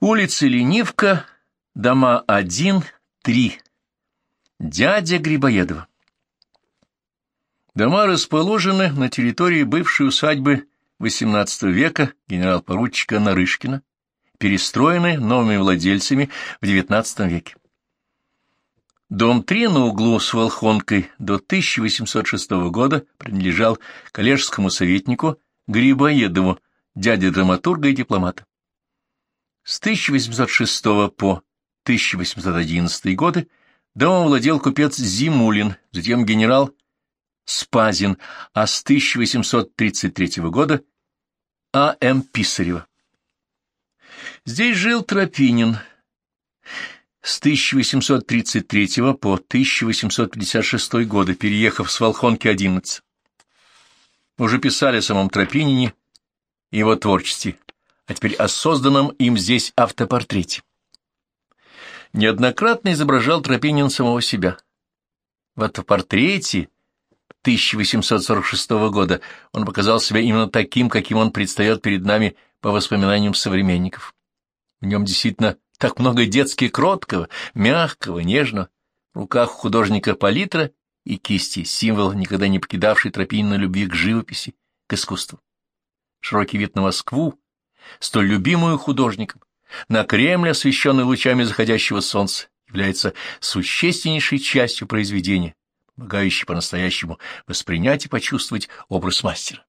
Улица Ленивка, дома 1, 3. Дядя Грибоедова. Дома расположены на территории бывшей усадьбы XVIII века генерал-поручика Нарышкина, перестроены новыми владельцами в XIX веке. Дом 3 на углу с Волхонкой до 1806 года принадлежал коллежскому советнику Грибоедову, дяде драматурга и дипломата. С 1806 по 1811 годы домом владел купец Зимулин, затем генерал Спазин, а с 1833 года А.М. Писарева. Здесь жил Тропинин. С 1833 по 1856 годы, переехав с Волхонки 11. Уже писали о самом Тропинине и его творчестве, а теперь о созданном им здесь автопортрете. Неоднократно изображал Тропинин самого себя. В автопортрете 1846 года он показал себя именно таким, каким он предстает перед нами по воспоминаниям современников. В нем действительно так много детски кроткого, мягкого, нежного. В руках художника палитра и кисти, символ, никогда не покидавший Тропинина любви к живописи, к искусству. Широкий вид на Москву, столь любимую художником, на Кремль, освещенный лучами заходящего солнца, является существеннейшей частью произведения, помогающей по-настоящему воспринять и почувствовать образ мастера.